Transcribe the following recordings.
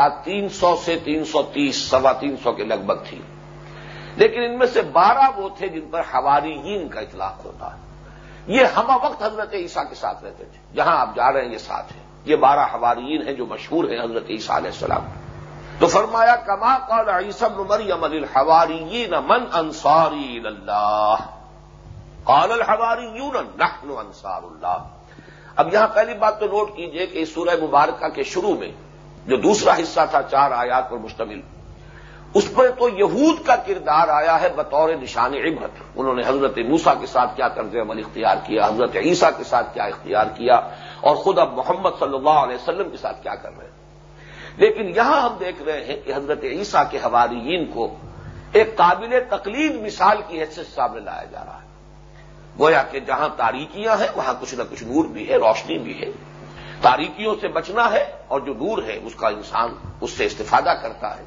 تعداد تین سو سے تین سو تیس، سوا تین سو کے لگ بھگ تھی۔ لیکن ان میں سے بارہ وہ تھے جن پر حواریین کا اطلاق ہوتا۔ ہے یہ ہم وقت حضرت عیسیٰ کے ساتھ رہتے تھے۔ جہاں آپ جا رہے ہیں، یہ ساتھ ہیں۔ یہ بارہ حواریین ہیں جو مشہور ہیں حضرت عیسیٰ علیہ السلام۔ تو فرمایا، کما قال عیسب مریم الحواریین من انصاری اللہ؟ قال الحواریون، نحن انصار اللہ۔ اب یہاں پہلی بات تو نوٹ کیجیے کہ اس سورہ مبارکہ کے شروع میں جو دوسرا حصہ تھا چار آیات پر مشتمل۔ اس پر تو یہود کا کردار آیا ہے بطور نشان عبرت۔ انہوں نے حضرت موسا کے ساتھ کیا طرز عمل اختیار کیا، حضرت عیسیٰ کے ساتھ کیا اختیار کیا، اور خود اب محمد صلی اللہ علیہ وسلم کے ساتھ کیا کر رہے ہیں۔ لیکن یہاں ہم دیکھ رہے ہیں کہ حضرت عیسیٰ کے حواریین کو ایک قابل تقلید مثال کی حیثیت سامنے لایا جا رہا ہے۔ گویا کہ جہاں تاریکیاں ہیں، وہاں کچھ نہ کچھ نور بھی ہے، روشنی بھی ہے۔ تاریکیوں سے بچنا ہے اور جو نور ہے اس کا انسان اس سے استفادہ کرتا ہے۔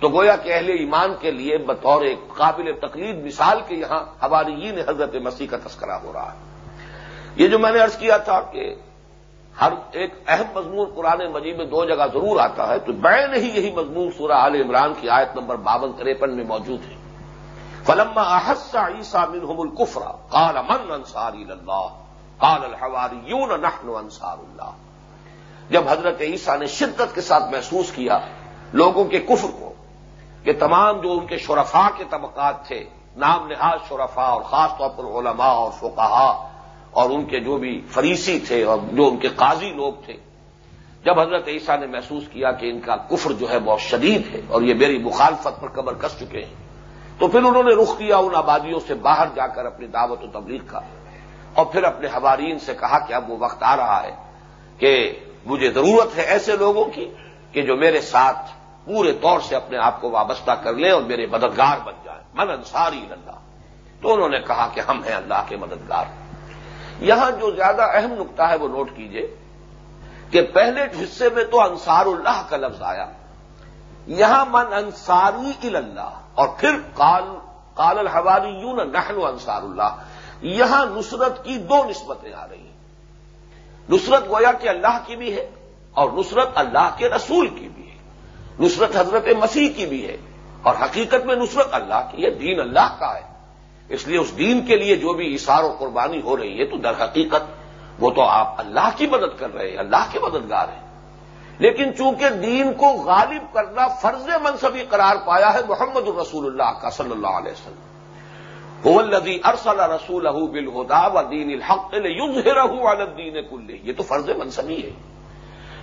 تو گویا کہ اہل ایمان کے لیے بطور ایک قابل تقلید مثال کے یہاں حواریین حضرت مسیح کا تذکرہ ہو رہا ہے۔ یہ جو میں نے ارض کیا تھا کہ ہر ایک اہم مضمون قرآن مجید میں دو جگہ ضرور آتا ہے، تو بین ہی یہی مضمون سورہ عال عمران کی آیت نمبر باون تریپن میں موجود ہے۔ فلما احسا عیسا منہم الکفرا قال من انصاری اللہ قال الحواریون نحن انصار اللہ۔ جب حضرت عیسیٰ نے شدت کے ساتھ محسوس کیا لوگوں کے کفر کو کہ تمام جو ان کے شرفا کے طبقات تھے، نام نہاد شرفا اور خاص طور پر علماء اور فقہا اور ان کے جو بھی فریسی تھے اور جو ان کے قاضی لوگ تھے، جب حضرت عیسیٰ نے محسوس کیا کہ ان کا کفر جو ہے بہت شدید ہے اور یہ میری مخالفت پر قبر کس چکے ہیں، تو پھر انہوں نے رخ کیا ان آبادیوں سے باہر جا کر اپنی دعوت و تبلیغ کا۔ اور پھر اپنے حوارین سے کہا کہ اب وہ وقت آ رہا ہے کہ مجھے ضرورت ہے ایسے لوگوں کی کہ جو میرے ساتھ پورے طور سے اپنے آپ کو وابستہ کر لیں اور میرے مددگار بن جائیں۔ من انصاری اللہ۔ تو انہوں نے کہا کہ ہم ہیں اللہ کے مددگار۔ یہاں جو زیادہ اہم نقطہ ہے وہ نوٹ کیجیے کہ پہلے حصے میں تو انصار اللہ کا لفظ آیا۔ یہاں من انصاری اللہ اور پھر قال قال الحواری یوں نحن انصار اللہ۔ یہاں نصرت کی دو نسبتیں آ رہی ہیں۔ نصرت گویا کہ اللہ کی بھی ہے اور نصرت اللہ کے رسول کی بھی ہے۔ نصرت حضرت مسیح کی بھی ہے اور حقیقت میں نصرت اللہ کی ہے، دین اللہ کا ہے۔ اس لیے اس دین کے لیے جو بھی اشار و قربانی ہو رہی ہے تو در حقیقت وہ تو آپ اللہ کی مدد کر رہے ہیں، اللہ کے مددگار ہیں۔ لیکن چونکہ دین کو غالب کرنا فرض منصبی قرار پایا ہے محمد الرسول اللہ کا صلی اللہ علیہ وسلم الدی ارسل رسول بالہدا و دین الحق الدین کل یہ تو فرض منصبی ہے.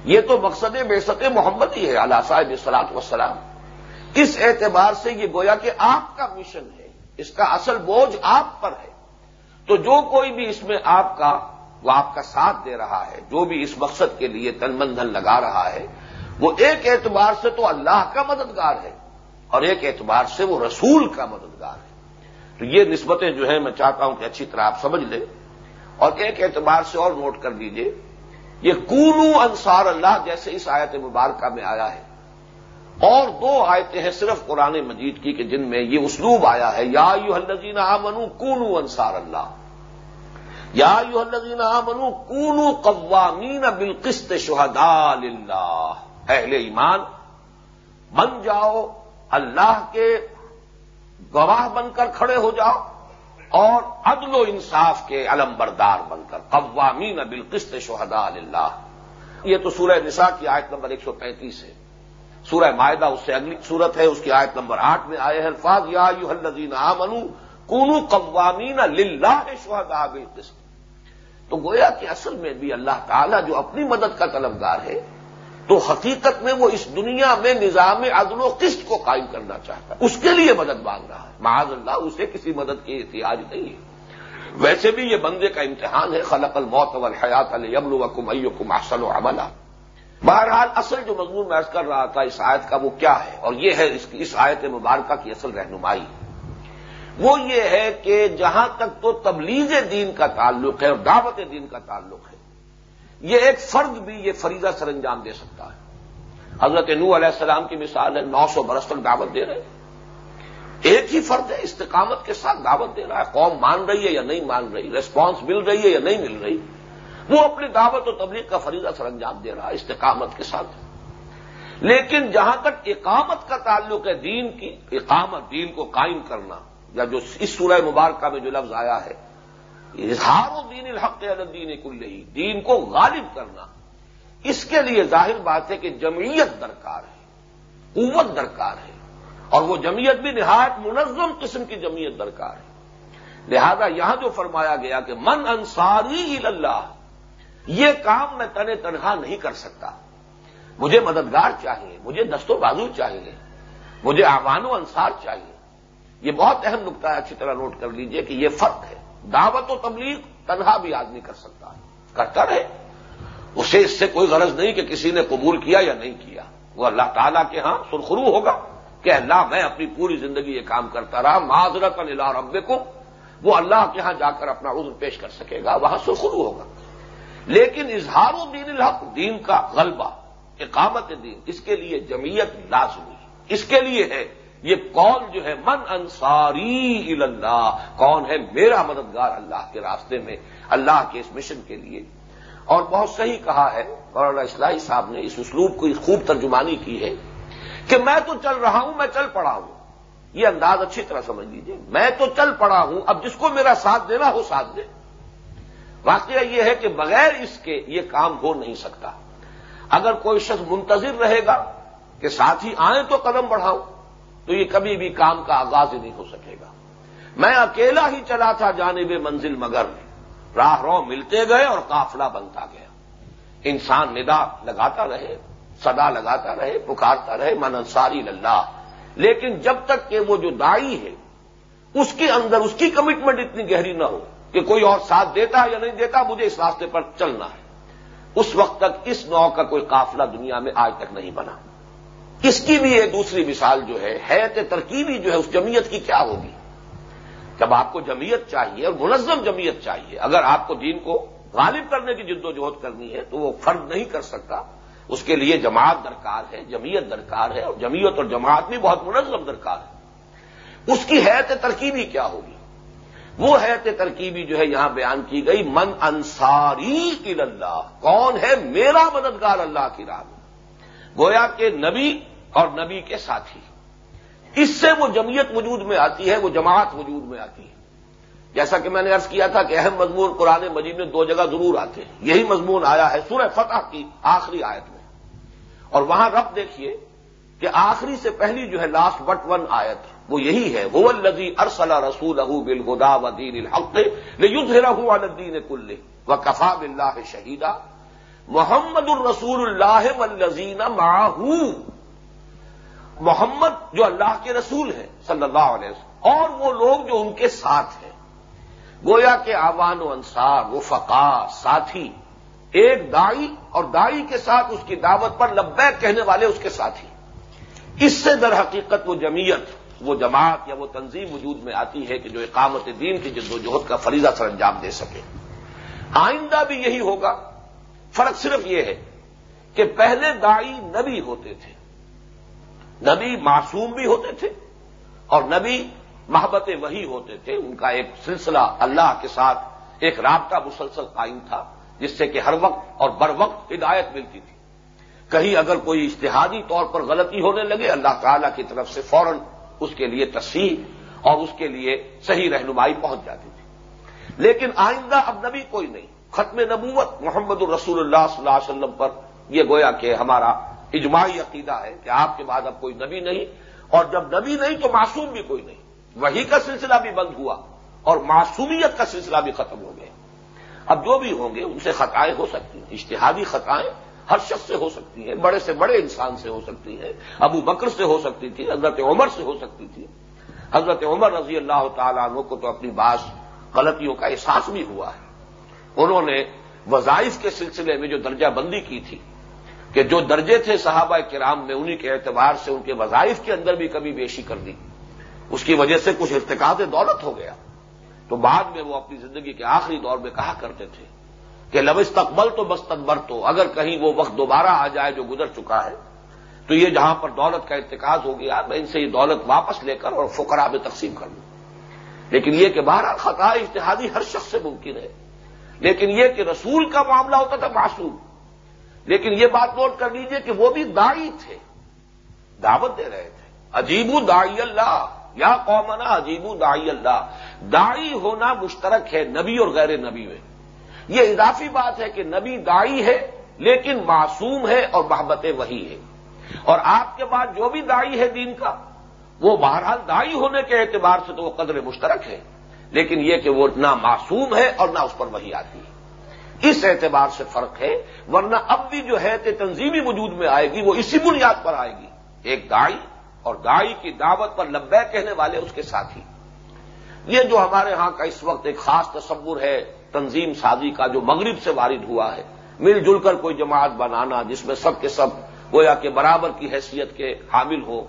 یہ تو مقصد بے محمد ہی ہے اللہ صاحب صلاحت وسلام اس اعتبار سے یہ گویا کہ آپ کا مشن ہے، اس کا اصل بوجھ آپ پر ہے. تو جو کوئی بھی اس میں آپ کا، وہ آپ کا ساتھ دے رہا ہے، جو بھی اس مقصد کے لیے تن بندھن لگا رہا ہے، وہ ایک اعتبار سے تو اللہ کا مددگار ہے، اور ایک اعتبار سے وہ رسول کا مددگار ہے. تو یہ نسبتیں جو ہیں میں چاہتا ہوں کہ اچھی طرح آپ سمجھ لیں اور ایک اعتبار سے اور نوٹ کر دیجیے، یہ کونو انصار اللہ جیسے اس آیت مبارکہ میں آیا ہے۔ اور دو آیتیں ہیں صرف قرآن مجید کی کہ جن میں یہ اسلوب آیا ہے، یا یو الزین آمنو کونو انصار اللہ۔ یا یو الزین آمنو کونو قوامین بالقسط شہدا اللہ اہل ایمان، بن جاؤ اللہ کے گواہ بن کر کھڑے ہو جاؤ اور عدل و انصاف کے علم بردار بن کر، قوامین بالقسط شہدا اللہ یہ تو سورہ نساء کی آیت نمبر ایک سو پینتیس ہے۔ سورہ معاہدہ اس سے اگلی صورت ہے، اس کی آیت نمبر آٹھ میں آئے الفاظ، یا یو الزین آمنو کونو قوامین للہ شہدا بالقسط۔ تو گویا کہ اصل میں بھی اللہ تعالیٰ جو اپنی مدد کا طلبگار ہے تو حقیقت میں وہ اس دنیا میں نظام عدل و قسط کو قائم کرنا چاہتا ہے۔ اس کے لیے مدد مانگ رہا ہے۔ معاذ اللہ اسے کسی مدد کی احتیاج نہیں ہے۔ ویسے بھی یہ بندے کا امتحان ہے۔ خلق الموت والحیات البل وکم ایکم احسن و عملہ بہرحال اصل جو مضمون میں کر رہا تھا اس آیت کا وہ کیا ہے؟ اور یہ ہے اس, اس آیت مبارکہ کی اصل رہنمائی۔ وہ یہ ہے کہ جہاں تک تو تبلیغ دین کا تعلق ہے اور دعوت دین کا تعلق ہے۔ یہ ایک فرد بھی یہ فریضہ سر انجام دے سکتا ہے۔ حضرت نو علیہ السلام کی مثال ہے، نو سو برس تک دعوت دے رہے ایک ہی فرد ہے، استقامت کے ساتھ دعوت دے رہا ہے۔ قوم مان رہی ہے یا نہیں مان رہی ریسپانس مل رہی ہے یا نہیں مل رہی، وہ اپنی دعوت و تبلیغ کا فریضہ سر انجام دے رہا ہے، استقامت کے ساتھ۔ لیکن جہاں تک اقامت کا تعلق ہے دین کی، اقامت دین کو قائم کرنا، یا جو اس سورہ مبارکہ میں جو لفظ آیا ہے اظہار و دین الحق دین کل دین کو غالب کرنا۔ اس کے لیے ظاہر بات ہے کہ جمعیت درکار ہے، قوت درکار ہے، اور وہ جمعیت بھی نہایت منظم قسم کی جمعیت درکار ہے۔ لہذا یہاں جو فرمایا گیا کہ من انصاری اللہ یہ کام میں تن تنہا نہیں کر سکتا۔ مجھے مددگار چاہیے، مجھے دست و بازو چاہیے، مجھے آوان و انصار چاہیے۔ یہ بہت اہم نقطہ ہے، اچھی طرح نوٹ کر لیجیے کہ یہ فرق ہے۔ دعوت و تبلیغ تنہا بھی آدمی کر سکتا ہے۔ کرتا رہے۔ اسے اس سے کوئی غرض نہیں کہ کسی نے قبول کیا یا نہیں کیا۔ وہ اللہ تعالیٰ کے ہاں سرخرو ہوگا کہ اللہ، میں اپنی پوری زندگی یہ کام کرتا رہا معذرت اللہ رب کو وہ اللہ کے ہاں جا کر اپنا عذر پیش کر سکے گا، وہاں سرخرو ہوگا۔ لیکن اظہار دین الحق، دین کا غلبہ، اقامت دین، اس کے لیے جمعیت لازمی۔ اس کے لیے ہے۔ یہ کون جو ہے من انصاری اللہ کون ہے میرا مددگار اللہ کے راستے میں، اللہ کے اس مشن کے لیے۔ اور بہت صحیح کہا ہے، مولانا اسلحی صاحب نے اس اسلوب کو خوب ترجمانی کی ہے کہ میں تو چل رہا ہوں، میں چل پڑا ہوں۔ یہ انداز اچھی طرح سمجھ لیجیے میں تو چل پڑا ہوں، اب جس کو میرا ساتھ دینا ہو ساتھ دے۔ واقعہ یہ ہے کہ بغیر اس کے یہ کام ہو نہیں سکتا۔ اگر کوئی شخص منتظر رہے گا کہ ساتھ ہی آئیں تو قدم بڑھاؤ۔ تو یہ کبھی بھی کام کا آغاز ہی نہیں ہو سکے گا۔ میں اکیلا ہی چلا تھا جانب منزل مگر۔ راہ رو ملتے گئے اور قافلہ بنتا گیا۔ انسان ندا لگاتا رہے، صدا لگاتا رہے، پکارتا رہے، من انصاری اللہ لیکن جب تک کہ وہ جو دائی ہے، اس کے اندر اس کی کمٹمنٹ اتنی گہری نہ ہو کہ کوئی اور ساتھ دیتا ہے یا نہیں دیتا، مجھے اس راستے پر چلنا ہے۔ اس وقت تک اس نو کا کوئی قافلہ دنیا میں آج تک نہیں بنا۔ اس کی بھی ایک دوسری مثال جو ہے حیت ترکیبی جو ہے، اس جمعیت کی کیا ہوگی؟ جب آپ کو جمعیت چاہیے اور منظم جمعیت چاہیے، اگر آپ کو دین کو غالب کرنے کی جد و جہد کرنی ہے، تو وہ فرد نہیں کر سکتا۔ اس کے لیے جماعت درکار ہے، جمعیت درکار ہے، اور جمعیت اور جماعت بھی بہت منظم درکار ہے۔ اس کی حیت ترکیبی کیا ہوگی؟ وہ حیت ترکیبی جو ہے، یہاں بیان کی گئی، من انصاری اللہ، کون ہے میرا مددگار اللہ کی راہ گویا کہ نبی اور نبی کے ساتھی۔ اس سے وہ جمعیت وجود میں آتی ہے، وہ جماعت وجود میں آتی ہے۔ جیسا کہ میں نے ارض کیا تھا کہ اہم مضمون قرآن مجید میں دو جگہ ضرور آتے ہیں۔ یہی مضمون آیا ہے سورہ فتح کی آخری آیت میں۔ اور وہاں رب دیکھیے کہ آخری سے پہلی جو ہے لاسٹ بٹ ون آیت، وہ یہی ہے۔ وہ الزی ارسل رسول اہ بل خدا و دین الحق یدھ الدین کل و کفا بلّہ شہیدہ محمد الرسول اللہ والذین ماہو محمد جو اللہ کے رسول ہیں، صلی اللہ علیہ وسلم۔ اور وہ لوگ جو ان کے ساتھ ہیں۔ گویا کے آوان و انصار وہ فقا ساتھی، ایک دائی اور دائی کے ساتھ اس کی دعوت پر لبیک کہنے والے اس کے ساتھی۔ اس سے در حقیقت وہ جمعیت، وہ جماعت یا وہ تنظیم وجود میں آتی ہے کہ جو اقامت دین کی جد و جہد کا فریضہ سر انجام دے سکے۔ آئندہ بھی یہی ہوگا۔ فرق صرف یہ ہے کہ پہلے دائی نبی ہوتے تھے۔ نبی معصوم بھی ہوتے تھے اور نبی محبت وہی ہوتے تھے، ان کا ایک سلسلہ اللہ کے ساتھ ایک رابطہ مسلسل قائم تھا، جس سے کہ ہر وقت اور بر وقت ہدایت ملتی تھی۔ کہیں اگر کوئی اشتہادی طور پر غلطی ہونے لگے، اللہ تعالی کی طرف سے فوراً اس کے لیے تصحیح اور اس کے لیے صحیح رہنمائی پہنچ جاتی تھی۔ لیکن آئندہ اب نبی کوئی نہیں۔ ختم نبوت، محمد الرسول اللہ صلی اللہ علیہ وسلم پر یہ گویا کہ ہمارا اجماعی عقیدہ ہے کہ آپ کے بعد اب کوئی نبی نہیں اور جب نبی نہیں تو معصوم بھی کوئی نہیں۔ وہی کا سلسلہ بھی بند ہوا اور معصومیت کا سلسلہ بھی ختم ہو گیا۔ اب جو بھی ہوں گے ان سے خطائیں ہو سکتی ہیں اشتہادی خطائیں ہر شخص سے ہو سکتی ہیں، بڑے سے بڑے انسان سے ہو سکتی ہیں، ابو بکر سے ہو سکتی تھی، حضرت عمر سے ہو سکتی تھی۔ حضرت عمر رضی اللہ تعالیٰ عنہ کو تو اپنی بعض غلطیوں کا احساس بھی ہوا ہے۔ انہوں نے وظائف کے سلسلے میں جو درجہ بندی کی تھی کہ جو درجے تھے صحابہ کرام میں انہی کے اعتبار سے ان کے وظائف کے اندر بھی کمی بیشی کر دی۔ اس کی وجہ سے کچھ ارتقاد دولت ہو گیا۔ تو بعد میں وہ اپنی زندگی کے آخری دور میں کہا کرتے تھے کہ لب استقبل تو بستقبر تو، اگر کہیں وہ وقت دوبارہ آ جائے جو گزر چکا ہے، تو یہ جہاں پر دولت کا ارتکاز ہو گیا، میں ان سے یہ دولت واپس لے کر اور فقرا میں تقسیم کر لوں۔ لیکن یہ کہ باہر خطا اشتہادی ہر شخص سے ممکن ہے۔ لیکن یہ کہ رسول کا معاملہ ہوتا تھا معصوم۔ لیکن یہ بات نوٹ کر لیجیے کہ وہ بھی دائی تھے۔ دعوت دے رہے تھے۔ عجیب دائی اللہ۔ یا قومنا عجیب دائی اللہ۔ دائی ہونا مشترک ہے نبی اور غیر نبی میں۔ یہ اضافی بات ہے کہ نبی دائی ہے لیکن معصوم ہے اور محبت وہی ہے۔ اور آپ کے بعد جو بھی دائی ہے دین کا، وہ بہرحال دائی ہونے کے اعتبار سے تو وہ قدر مشترک ہے۔ لیکن یہ کہ وہ نہ معصوم ہے اور نہ اس پر وہی آتی ہے۔ اس اعتبار سے فرق ہے، ورنہ اب بھی جو ہے کہ تنظیمی وجود میں آئے گی، وہ اسی بنیاد پر آئے گی۔ ایک دائی اور دائی کی دعوت پر لبے کہنے والے اس کے ساتھی۔ یہ جو ہمارے ہاں کا اس وقت ایک خاص تصور ہے، تنظیم سازی کا جو مغرب سے وارد ہوا ہے۔ مل جل کر کوئی جماعت بنانا جس میں سب کے سب گویا کہ برابر کی حیثیت کے حامل ہو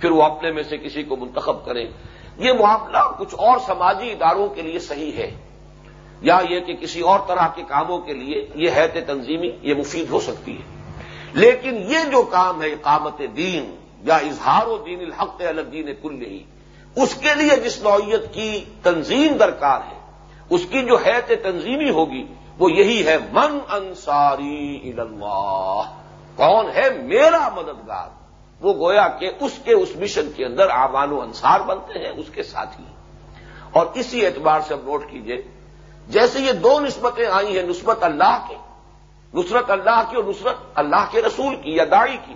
پھر وہ اپنے میں سے کسی کو منتخب کریں۔ یہ معاملہ کچھ اور سماجی اداروں کے لیے صحیح ہے۔ یا یہ کہ کسی اور طرح کے کاموں کے لیے یہ حیت تنظیمی یہ مفید ہو سکتی ہے۔ لیکن یہ جو کام ہے اقامت دین یا اظہار و دین الحق الدین کل ہی اس کے لیے جس نوعیت کی تنظیم درکار ہے، اس کی جو حیت تنظیمی ہوگی، وہ یہی ہے من انصاری اللہ کون ہے میرا مددگار؟ وہ گویا کہ اس کے اس مشن کے اندر آوان و انصار بنتے ہیں، اس کے ساتھی۔ اور اسی اعتبار سے اب نوٹ کیجیے جیسے یہ دو نسبتیں آئی ہیں، نسبت اللہ کی نصرت اللہ کی اور نصرت اللہ کے رسول کی یا دائی کی۔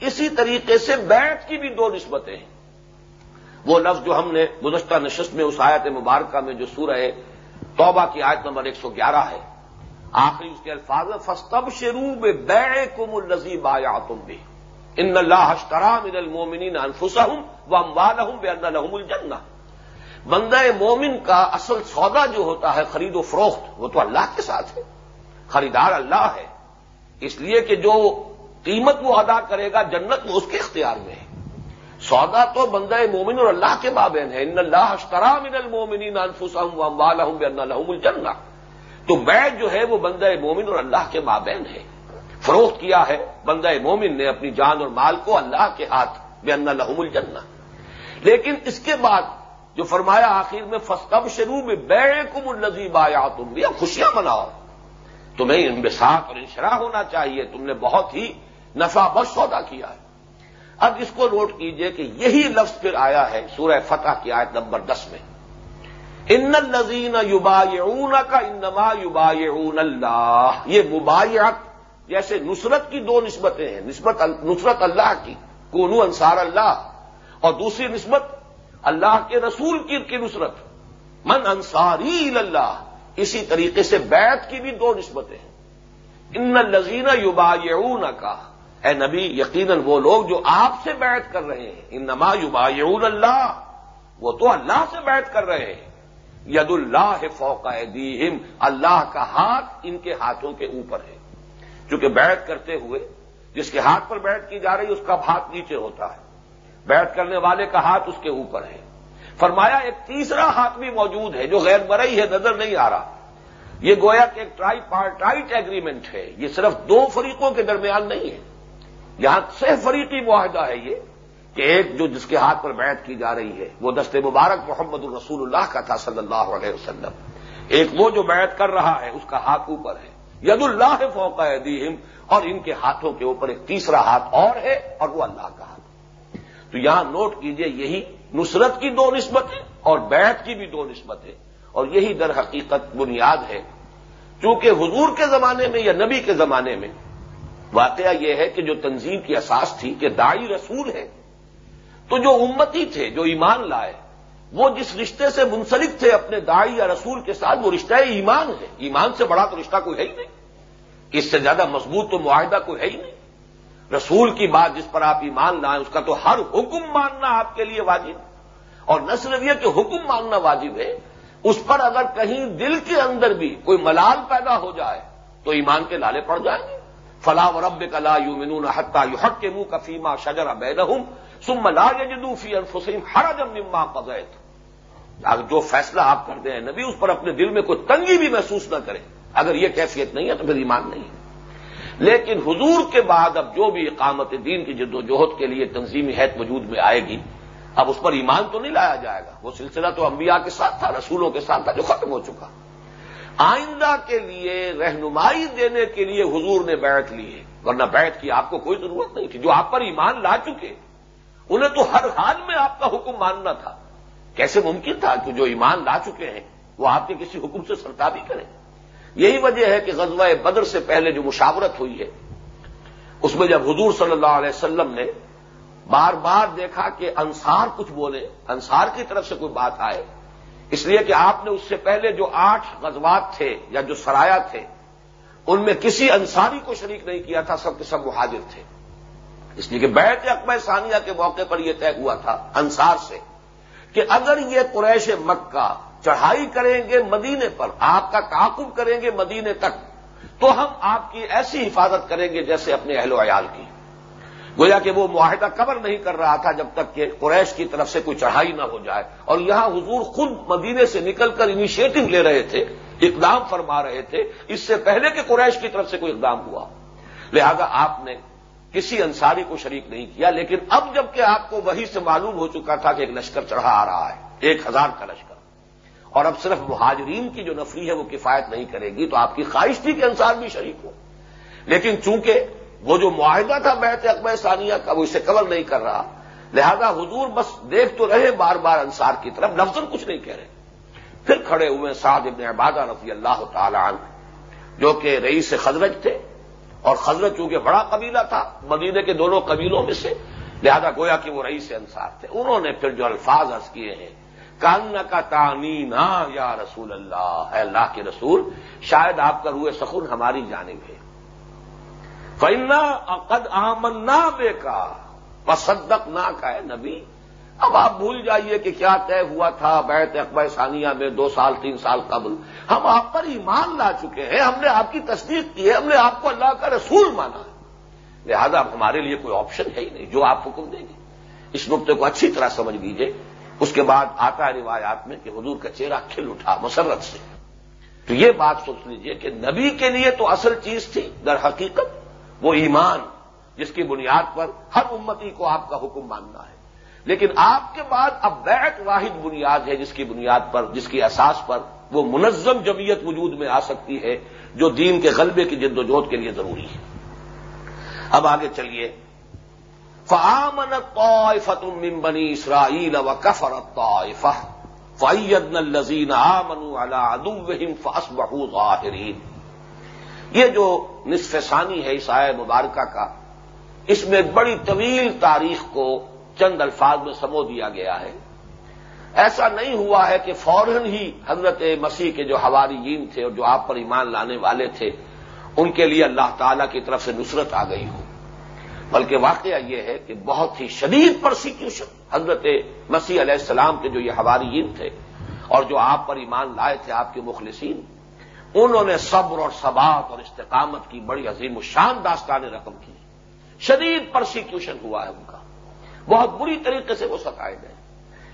اسی طریقے سے بیٹھ کی بھی دو نسبتیں ہیں۔ وہ لفظ جو ہم نے گزشتہ نشست میں اس آیت مبارکہ میں جو سورہ توبہ کی آیت نمبر ایک سو گیارہ ہے، آخری اس کے الفاظ فستب شروع بے کم الزیب آیا تم بھی ان اللہ اشترا من المومنین انفسہم و اموالہم بے ان الجنہ۔ بندہ مومن کا اصل سودا جو ہوتا ہے، خرید و فروخت، وہ تو اللہ کے ساتھ ہے۔ خریدار اللہ ہے۔ اس لیے کہ جو قیمت وہ ادا کرے گا، جنت وہ اس کے اختیار میں ہے۔ سودا تو بندہ مومن اور اللہ کے مابین ہے۔ ان اللہ اشترا من المومنین انفسہم و اموالہم بے لہم الجنہ۔ تو بیع جو ہے، وہ بندہ مومن اور اللہ کے مابین ہے۔ فروخت کیا ہے، بندہ مومن نے اپنی جان اور مال کو اللہ کے ہاتھ بے ان لحم الجنہ۔ لیکن اس کے بعد جو فرمایا آخر میں فستب شروع میں بے کم الزیب آیا تم بھی خوشیاں مناؤ۔ تمہیں ان اور انشرا ہونا چاہیے۔ تم نے بہت ہی نفع بخش سودا کیا ہے۔ اب اس کو نوٹ کیجیے کہ یہی لفظ پھر آیا ہے سورہ فتح کی آیت نمبر دس میں۔ ان الزین یوبا کا انما یوبا اللہ۔ یہ مبایات جیسے نصرت کی دو نسبتیں ہیں، نسبت نصرت اللہ کی، کونو انصار اللہ، اور دوسری نسبت اللہ کے رسول کی کی نصرت۔ من انصاری اللہ اسی طریقے سے بیت کی بھی دو نسبتیں ہیں۔ ان الزین یوبا کا اے نبی، یقیناً وہ لوگ جو آپ سے بیعت کر رہے ہیں۔ ان نما یوبا اللہ۔ وہ تو اللہ سے بیعت کر رہے ہیں۔ ید اللہ فوق دیم اللہ کا ہاتھ ان کے ہاتھوں کے اوپر ہے۔ چونکہ بیعت کرتے ہوئے، جس کے ہاتھ پر بیعت کی جا رہی اس کا ہاتھ نیچے ہوتا ہے۔ بیعت کرنے والے کا ہاتھ اس کے اوپر ہے۔ فرمایا، ایک تیسرا ہاتھ بھی موجود ہے جو غیر مرئی ہے، نظر نہیں آ رہا۔ یہ گویا کہ ایک ٹرائی پارٹائٹ ایگریمنٹ ہے۔ یہ صرف دو فریقوں کے درمیان نہیں ہے۔ یہاں سہ فریقی معاہدہ ہے یہ کہ ایک جو جس کے ہاتھ پر بیعت کی جا رہی ہے، وہ دست مبارک محمد الرسول اللہ کا تھا صلی اللہ علیہ وسلم۔ ایک وہ جو بیعت کر رہا ہے، اس کا ہاتھ اوپر ہے۔ ید اللہ فوق دیم اور ان کے ہاتھوں کے اوپر ایک تیسرا ہاتھ اور ہے، اور وہ اللہ کا تو یہاں نوٹ کیجیے، یہی نصرت کی دو نسبتیں اور بیت کی بھی دو نسبتیں اور یہی در حقیقت بنیاد ہے۔ چونکہ حضور کے زمانے میں یا نبی کے زمانے میں واقعہ یہ ہے کہ جو تنظیم کی اساس تھی کہ دائی رسول ہے تو جو امتی تھے، جو ایمان لائے، وہ جس رشتے سے منسلک تھے اپنے دائی یا رسول کے ساتھ، وہ رشتہ ایمان ہے۔ ایمان سے بڑا تو رشتہ کوئی ہے ہی نہیں۔ اس سے زیادہ مضبوط تو معاہدہ کوئی ہے ہی نہیں۔ رسول کی بات جس پر آپ ایمان لائیں، اس کا تو ہر حکم ماننا آپ کے لیے واجب اور نہ صرف یہ کہ حکم ماننا واجب ہے، اس پر اگر کہیں دل کے اندر بھی کوئی ملال پیدا ہو جائے، تو ایمان کے لالے پڑ جائیں گے۔ فلاح و رب کلا یو منون حتہ یو حق کے منہ کا فیما شجر بے سم لا یجدوفی الفسیم ہر جم نما قزیت اگر جو فیصلہ آپ کرتے ہیں نبی، اس پر اپنے دل میں کوئی تنگی بھی محسوس نہ کرے۔ اگر یہ کیفیت نہیں ہے تو پھر ایمان نہیں ہے۔ لیکن حضور کے بعد اب جو بھی اقامت دین کی جد و جہد کے لیے تنظیمی حید وجود میں آئے گی، اب اس پر ایمان تو نہیں لایا جائے گا۔ وہ سلسلہ تو انبیاء کے ساتھ تھا، رسولوں کے ساتھ تھا جو ختم ہو چکا۔ آئندہ کے لیے رہنمائی دینے کے لیے حضور نے بیعت لی ہے، ورنہ بیعت کی آپ کو کوئی ضرورت نہیں تھی۔ جو آپ پر ایمان لا چکے، انہیں تو ہر حال میں آپ کا حکم ماننا تھا۔ کیسے ممکن تھا کہ جو ایمان لا چکے ہیں، وہ آپ کے کسی حکم سے سرتابی کریں؟ یہی وجہ ہے کہ غزوہ بدر سے پہلے جو مشاورت ہوئی ہے، اس میں جب حضور صلی اللہ علیہ وسلم نے بار بار دیکھا کہ انصار کچھ بولے، انصار کی طرف سے کوئی بات آئے، اس لیے کہ آپ نے اس سے پہلے جو آٹھ غزوات تھے یا جو سرایا تھے، ان میں کسی انصاری کو شریک نہیں کیا تھا، سب کے سب مہاجر تھے۔ اس لیے کہ بیت اکبر ثانیہ کے موقع پر یہ طے ہوا تھا انصار سے کہ اگر یہ قریش مکہ چڑھائی کریں گے مدینے پر، آپ کا تعاقب کریں گے مدینے تک، تو ہم آپ کی ایسی حفاظت کریں گے جیسے اپنے اہل و عیال کی۔ گویا کہ وہ معاہدہ قبر نہیں کر رہا تھا جب تک کہ قریش کی طرف سے کوئی چڑھائی نہ ہو جائے۔ اور یہاں حضور خود مدینے سے نکل کر انیشیٹو لے رہے تھے، اقدام فرما رہے تھے۔ اس سے پہلے کہ قریش کی طرف سے کوئی اقدام ہوا۔ لہذا آپ نے کسی انصاری کو شریک نہیں کیا، لیکن اب جبکہ آپ کو وہی سے معلوم ہو چکا تھا کہ ایک لشکر چڑھا آ رہا ہے، ایک ہزار کا لشکر۔ اور اب صرف مہاجرین کی جو نفری ہے وہ کفایت نہیں کرے گی تو آپ کی خواہش تھی کہ انصار بھی شریک ہو لیکن چونکہ وہ جو معاہدہ تھا بیت اقبال ثانیہ کا وہ اسے کور نہیں کر رہا، لہذا حضور بس دیکھ تو رہے بار بار انصار کی طرف لفظ کچھ نہیں کہہ رہے۔ پھر کھڑے ہوئے سعد ابن عبادہ رضی اللہ تعالی عنہ، جو کہ رئیس خزرج تھے، اور خزرج چونکہ بڑا قبیلہ تھا مدینے کے دونوں قبیلوں میں سے، لہذا گویا کہ وہ رئیس انصار تھے۔ انہوں نے پھر جو الفاظ ارض کیے ہیں کان کا تعمین یا رسول اللہ، اے اللہ کے رسول، شاید آپ کا روئے سخن ہماری جانب ہے۔ فینا قد آمنا بے کا پسدک نہ کا ہے نبی۔ اب آپ بھول جائیے کہ کیا طے ہوا تھا بیت اقبا ثانیہ میں دو سال، تین سال قبل۔ ہم آپ پر ایمان لا چکے ہیں، ہم نے آپ کی تصدیق کی ہے، ہم نے آپ کو اللہ کا رسول مانا ہے۔ لہذا اب ہمارے لیے کوئی آپشن ہے ہی نہیں، جو آپ حکم دیں گے۔ اس نقطے کو اچھی طرح سمجھ لیجیے اس کے بعد آتا ہے روایات میں کہ حضور کا چہرہ کھل اٹھا مسرت سے۔ تو یہ بات سوچ لیجیے کہ نبی کے لیے تو اصل چیز تھی، در حقیقت وہ ایمان، جس کی بنیاد پر ہر امتی کو آپ کا حکم ماننا ہے۔ لیکن آپ کے بعد اب بیعت واحد بنیاد ہے، جس کی بنیاد پر، جس کی اساس پر وہ منظم جمعیت وجود میں آ سکتی ہے، جو دین کے غلبے کی جد و جہد کے لیے ضروری ہے۔ اب آگے چلیے۔ فعامن طائفة من بنی اسرائیل وکفر الطائفة فعیدن الذین آمنوا على عدوهم فاصبحوا ظاہرین یہ جو نصف ثانی ہے اس آئے مبارکہ کا، اس میں بڑی طویل تاریخ کو چند الفاظ میں سمو دیا گیا ہے۔ ایسا نہیں ہوا ہے کہ فوراً ہی حضرت مسیح کے جو حواریین تھے اور جو آپ پر ایمان لانے والے تھے، ان کے لیے اللہ تعالی کی طرف سے نصرت آ گئی ہو۔ بلکہ واقعہ یہ ہے کہ بہت ہی شدید پرسیکیوشن حضرت مسیح علیہ السلام کے جو یہ حواریین تھے اور جو آپ پر ایمان لائے تھے، آپ کے مخلصین، انہوں نے صبر اور ثبات اور استقامت کی بڑی عظیم الشان داستان رقم کی۔ شدید پرسیکیوشن ہوا ہے ان کا۔ بہت بری طریقے سے وہ ستائے گئے۔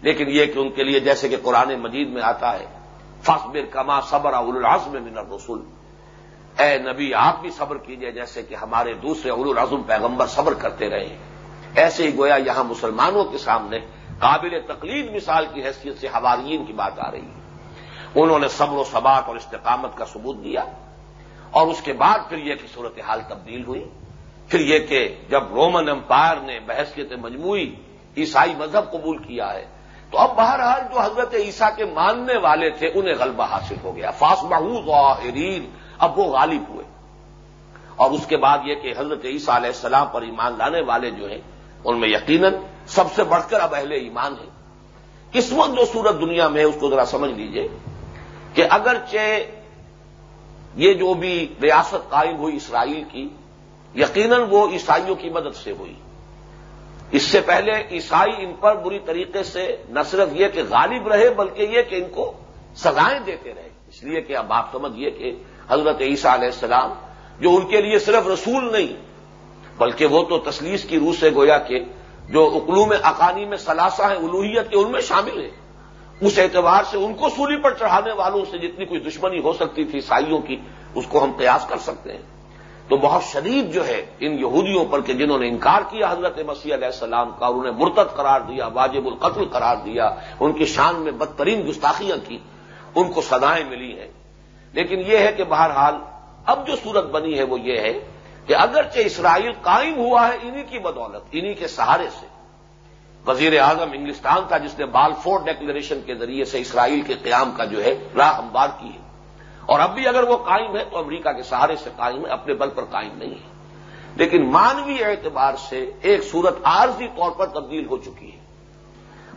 لیکن یہ کہ ان کے لیے جیسے کہ قرآن مجید میں آتا ہے فصبر کما صبر اول العزم من الرسول اے نبی، آپ بھی صبر کیجیے، جیسے کہ ہمارے دوسرے اول العزم پیغمبر صبر کرتے رہے ایسے ہی گویا یہاں مسلمانوں کے سامنے قابل تقلید مثال کی حیثیت سے حواریین کی بات آ رہی ہے۔ انہوں نے صبر و ثبات اور استقامت کا ثبوت دیا اور اس کے بعد پھر یہ کہ صورتحال تبدیل ہوئی۔ پھر یہ کہ جب رومن امپائر نے بحثیت مجموعی عیسائی مذہب قبول کیا ہے، تو اب بہرحال جو حضرت عیسیٰ کے ماننے والے تھے، انہیں غلبہ حاصل ہو گیا۔ فاس ظاہرین اب وہ غالب ہوئے۔ اور اس کے بعد یہ کہ حضرت عیسیٰ علیہ السلام پر ایمان لانے والے جو ہیں، ان میں یقیناً سب سے بڑھ کر اب اہل ایمان ہے اس وقت جو صورت دنیا میں ہے، اس کو ذرا سمجھ لیجیے کہ اگرچہ یہ جو بھی ریاست قائم ہوئی اسرائیل کی، یقیناً وہ عیسائیوں کی مدد سے ہوئی۔ اس سے پہلے عیسائی ان پر بری طریقے سے نہ صرف یہ کہ غالب رہے، بلکہ یہ کہ ان کو سزائیں دیتے رہے۔ اس لیے کہ اب آپ سمجھیے کہ حضرت عیسیٰ علیہ السلام، جو ان کے لیے صرف رسول نہیں، بلکہ وہ تو تسلیس کی روح سے گویا کہ جو اقلوم اقانی میں سلاسہ ہیں، الوحیت کے ان میں شامل ہیں۔ اس اعتبار سے ان کو سولی پر چڑھانے والوں سے جتنی کوئی دشمنی ہو سکتی تھی، عیسائیوں کی، اس کو ہم قیاس کر سکتے ہیں۔ تو بہت شدید جو ہے ان یہودیوں پر کہ جنہوں نے انکار کیا حضرت مسیح علیہ السلام کا، انہوں نے مرتد قرار دیا، واجب القتل قرار دیا، ان کی شان میں بدترین گستاخیاں کی، ان کو سدائیں ملی ہیں۔ لیکن یہ ہے کہ بہرحال اب جو صورت بنی ہے وہ یہ ہے کہ اگرچہ اسرائیل قائم ہوا ہے انہی کی بدولت، انہی کے سہارے سے۔ وزیر اعظم انگلستان تھا جس نے بالفور ڈیکلریشن کے ذریعے سے اسرائیل کے قیام کا جو ہے راہ ہموار کی ہے۔ اور اب بھی اگر وہ قائم ہے تو امریکہ کے سہارے سے قائم ہے، اپنے بل پر قائم نہیں ہے۔ لیکن مانوی اعتبار سے ایک صورت عارضی طور پر تبدیل ہو چکی ہے۔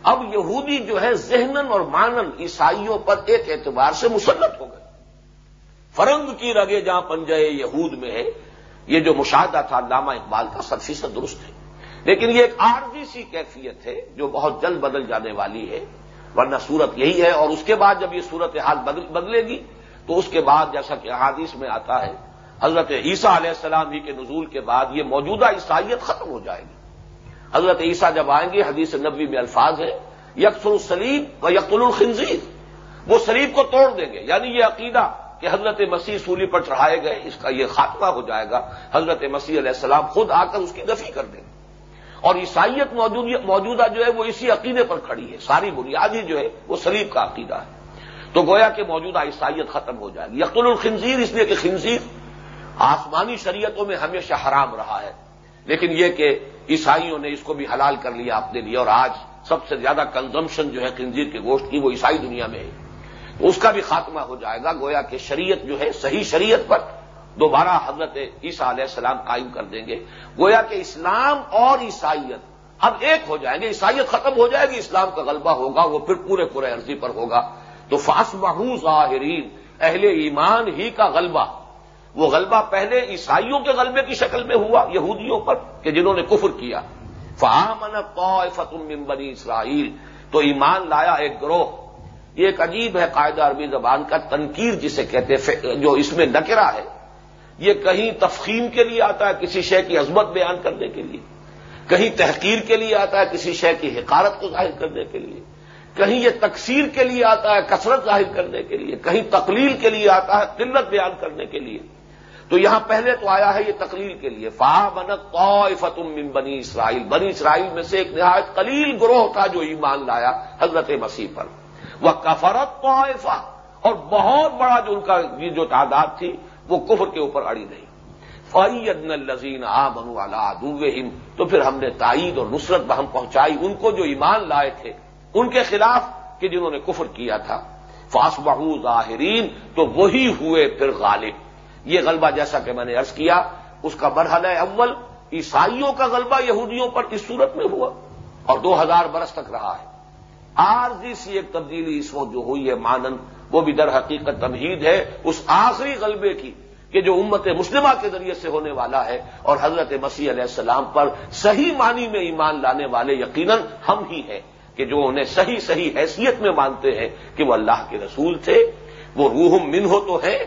اب یہودی جو ہے ذہنن اور مانن عیسائیوں پر ایک اعتبار سے مسلط ہو گئے۔ فرنگ کی رگے جہاں پنجے یہود میں ہے، یہ جو مشاہدہ تھا علامہ اقبال کا، سب فیصد درست ہے لیکن یہ ایک عارضی سی کیفیت ہے جو بہت جلد بدل جانے والی ہے، ورنہ صورت یہی ہے۔ اور اس کے بعد جب یہ صورت حال بدلے گی، تو اس کے بعد جیسا کہ احادیث میں آتا ہے، حضرت عیسیٰ علیہ السلام ہی کے نزول کے بعد یہ موجودہ عیسائیت ختم ہو جائے گی۔ حضرت عیسیٰ جب آئیں گے، حدیث نبی میں الفاظ ہے یکسر السلیم و یقل الخنزیر۔ وہ سلیب کو توڑ دیں گے یعنی یہ عقیدہ کہ حضرت مسیح سولی پر چڑھائے گئے، اس کا یہ خاتمہ ہو جائے گا۔ حضرت مسیح علیہ السلام خود آ کر اس کی دفی کر دیں۔ گے اور عیسائیت موجودہ جو ہے وہ اسی عقیدے پر کھڑی ہے۔ ساری بنیادی جو ہے وہ سلیب کا عقیدہ ہے۔ تو گویا کہ موجودہ عیسائیت ختم ہو جائے گی۔ یقل الخنزیر اس لیے کہ خنزیر آسمانی شریعتوں میں ہمیشہ حرام رہا ہے۔ لیکن یہ کہ عیسائیوں نے اس کو بھی حلال کر لیا اپنے لیے اور آج سب سے زیادہ کنزمپشن جو ہے خنزیر کے گوشت کی وہ عیسائی دنیا میں ہے۔ اس کا بھی خاتمہ ہو جائے گا، گویا کہ شریعت جو ہے، صحیح شریعت پر دوبارہ حضرت عیسیٰ علیہ السلام قائم کر دیں گے۔ گویا کہ اسلام اور عیسائیت اب ایک ہو جائیں گے، عیسائیت ختم ہو جائے گی، اسلام کا غلبہ ہوگا، وہ پھر پورے پورے عرضی پر ہوگا۔ تو فاس بہو ظاہرین، اہل ایمان ہی کا غلبہ۔ وہ غلبہ پہلے عیسائیوں کے غلبے کی شکل میں ہوا، یہودیوں پر، کہ جنہوں نے کفر کیا۔ فہامن فتم بنی اسرائیل تو ایمان لایا ایک گروہ یہ ایک عجیب ہے قاعدہ عربی زبان کا تنقیر جسے کہتے جو اس میں نکرا ہے۔ یہ کہیں تفخیم کے لیے آتا ہے، کسی شے کی عظمت بیان کرنے کے لیے۔ کہیں تحقیر کے لیے آتا ہے، کسی شے کی حکارت کو ظاہر کرنے کے لیے۔ کہیں یہ تکثیر کے لیے آتا ہے، کثرت ظاہر کرنے کے لیے۔ کہیں تقلیل کے لیے آتا ہے، قلت بیان کرنے کے لیے۔ تو یہاں پہلے تو آیا ہے یہ تقلیل کے لیے۔ فا بنت من بنی اسرائیل بنی اسرائیل میں سے ایک نہایت قلیل گروہ تھا جو ایمان لایا حضرت مسیح پر۔ وہ کفرت طائفہ اور بہت بڑا جو ان کا جو تعداد تھی، وہ کفر کے اوپر اڑی نہیں فعید الزین آ بنو اللہ تو پھر ہم نے تائید اور نصرت بہم پہنچائی، ان کو جو ایمان لائے تھے، ان کے خلاف کہ جنہوں نے کفر کیا تھا۔ فاس بہو ظاہرین تو وہی ہوئے پھر غالب۔ یہ غلبہ جیسا کہ میں نے ارض کیا، اس کا مرحلہ اول، عیسائیوں کا غلبہ یہودیوں پر اس صورت میں ہوا اور دو ہزار برس تک رہا ہے۔ عارضی سی ایک تبدیلی اس وقت جو ہوئی ہے مانند، وہ بھی در حقیقت تمہید ہے، اس آخری غلبے کی کہ جو امت مسلمہ کے ذریعے سے ہونے والا ہے اور حضرت مسیح علیہ السلام پر صحیح معنی میں ایمان لانے والے یقیناً ہم ہی ہیں کہ جو انہیں صحیح صحیح حیثیت میں مانتے ہیں کہ وہ اللہ کے رسول تھے، وہ روح من ہو تو ہے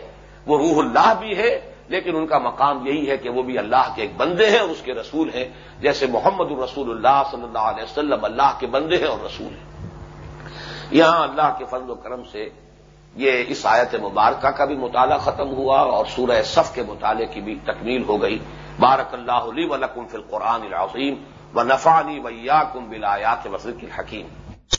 وہ روح اللہ بھی ہے، لیکن ان کا مقام یہی ہے کہ وہ بھی اللہ کے ایک بندے ہیں اور اس کے رسول ہیں، جیسے محمد الرسول اللہ صلی اللہ علیہ وسلم اللہ کے بندے ہیں اور رسول ہیں۔ یہاں اللہ کے فضل و کرم سے یہ اس آیت مبارکہ کا بھی مطالعہ ختم ہوا اور سورہ صف کے مطالعے کی بھی تکمیل ہو گئی۔ بارک اللہ علی ولکم فی القرآن العظیم و نفانی ویا کم بلایات وزر الحکیم۔